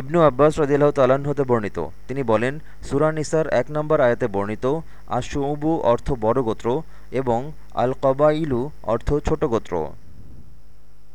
ইবনু আব্বাস রদিল্লাহ তাল্লাহ্ন হতে বর্ণিত। তিনি বলেন সুরানিসার এক নম্বর আয়াতে বর্ণিত আশুবু অর্থ বড় গোত্র এবং আল কবাইলু অর্থ ছোট গোত্র।